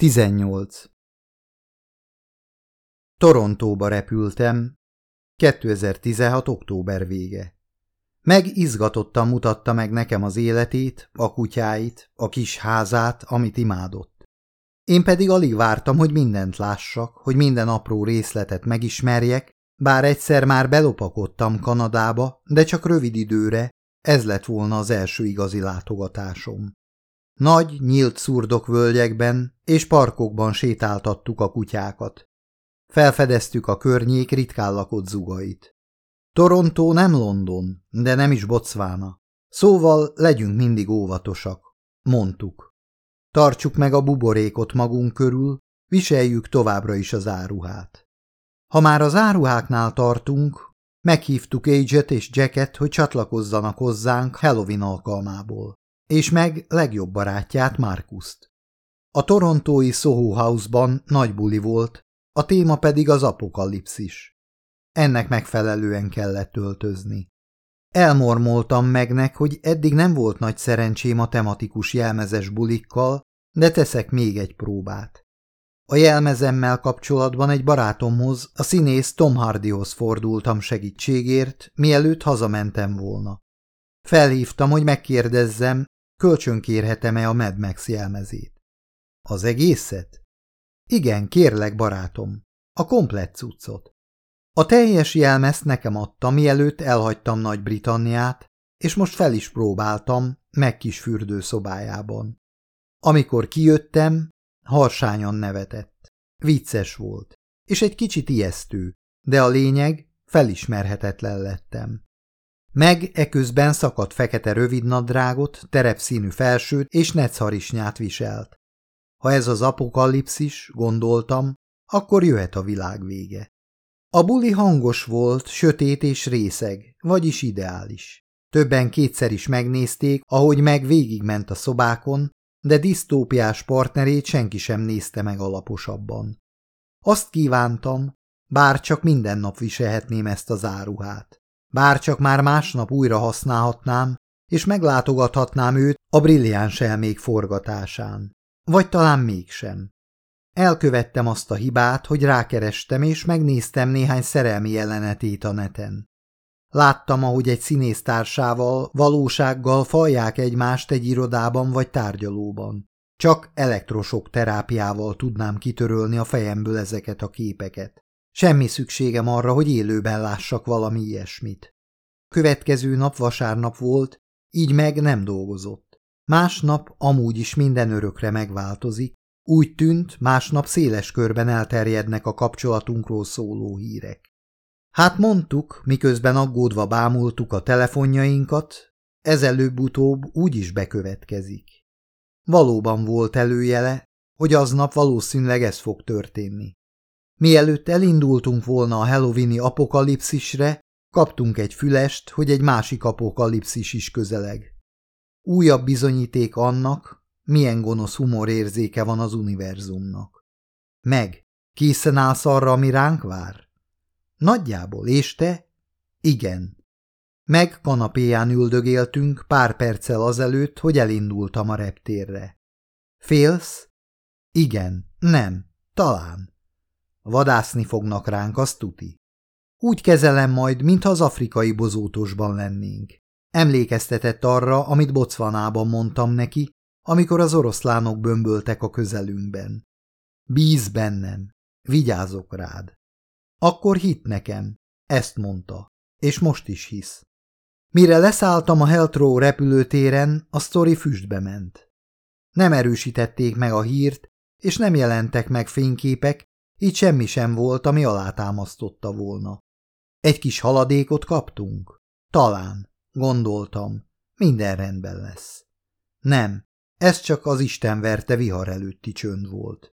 18. Torontóba repültem. 2016. október vége. Meg izgatottan mutatta meg nekem az életét, a kutyáit, a kis házát, amit imádott. Én pedig alig vártam, hogy mindent lássak, hogy minden apró részletet megismerjek, bár egyszer már belopakodtam Kanadába, de csak rövid időre, ez lett volna az első igazi látogatásom. Nagy, nyílt szurdok völgyekben és parkokban sétáltattuk a kutyákat. Felfedeztük a környék ritkán lakott zugait. Torontó nem London, de nem is Botswana. Szóval legyünk mindig óvatosak, mondtuk. Tartsuk meg a buborékot magunk körül, viseljük továbbra is az áruhát. Ha már az áruháknál tartunk, meghívtuk Age-et és Jacket, hogy csatlakozzanak hozzánk Halloween alkalmából és meg legjobb barátját, Markuszt. A torontói Soho House-ban nagy buli volt, a téma pedig az apokalipszis. Ennek megfelelően kellett öltözni. Elmormoltam megnek, hogy eddig nem volt nagy szerencsém a tematikus jelmezes bulikkal, de teszek még egy próbát. A jelmezemmel kapcsolatban egy barátomhoz, a színész Tom Hardyhoz fordultam segítségért, mielőtt hazamentem volna. Felhívtam, hogy megkérdezzem, Kölcsönkérhetem-e a Mad Max jelmezét? Az egészet? Igen, kérlek, barátom. A komplett cuccot. A teljes jelmezt nekem adta, mielőtt elhagytam Nagy-Britanniát, és most fel is próbáltam, meg kis fürdőszobájában. Amikor kijöttem, harsányan nevetett. Vicces volt, és egy kicsit ijesztő, de a lényeg, felismerhetetlen lettem. Meg eközben szakadt fekete rövidnadrágot, terepszínű felsőt és necharisnyát viselt. Ha ez az apokalipszis, gondoltam, akkor jöhet a világ vége. A buli hangos volt, sötét és részeg, vagyis ideális. Többen kétszer is megnézték, ahogy meg végigment a szobákon, de disztópiás partnerét senki sem nézte meg alaposabban. Azt kívántam, bár csak minden nap viselhetném ezt az áruhát. Bárcsak már másnap újra használhatnám, és meglátogathatnám őt a brilliáns elmék forgatásán. Vagy talán mégsem. Elkövettem azt a hibát, hogy rákerestem, és megnéztem néhány szerelmi jelenetét a neten. Láttam, ahogy egy színésztársával, valósággal falják egymást egy irodában vagy tárgyalóban. Csak elektrosok terápiával tudnám kitörölni a fejemből ezeket a képeket. Semmi szükségem arra, hogy élőben lássak valami ilyesmit. Következő nap vasárnap volt, így meg nem dolgozott. Másnap amúgy is minden örökre megváltozik, úgy tűnt, másnap széles körben elterjednek a kapcsolatunkról szóló hírek. Hát mondtuk, miközben aggódva bámultuk a telefonjainkat, ez előbb-utóbb úgy is bekövetkezik. Valóban volt előjele, hogy aznap valószínűleg ez fog történni. Mielőtt elindultunk volna a halloweeni apokalipszisre, kaptunk egy fülest, hogy egy másik apokalipszis is közeleg. Újabb bizonyíték annak, milyen gonosz humorérzéke van az univerzumnak. Meg, készen állsz arra, ami ránk vár? Nagyjából, és te? Igen. Meg kanapéján üldögéltünk pár perccel azelőtt, hogy elindultam a reptérre. Félsz? Igen, nem, talán. Vadászni fognak ránk, azt tuti. Úgy kezelem majd, mintha az afrikai bozótosban lennénk. Emlékeztetett arra, amit Bocvanában mondtam neki, amikor az oroszlánok bömböltek a közelünkben. Bíz bennem, vigyázok rád. Akkor hit nekem, ezt mondta, és most is hisz. Mire leszálltam a Heltró repülőtéren, a sztori füstbe ment. Nem erősítették meg a hírt, és nem jelentek meg fényképek, így semmi sem volt, ami alátámasztotta volna. Egy kis haladékot kaptunk? Talán, gondoltam, minden rendben lesz. Nem, ez csak az Isten verte vihar előtti csönd volt.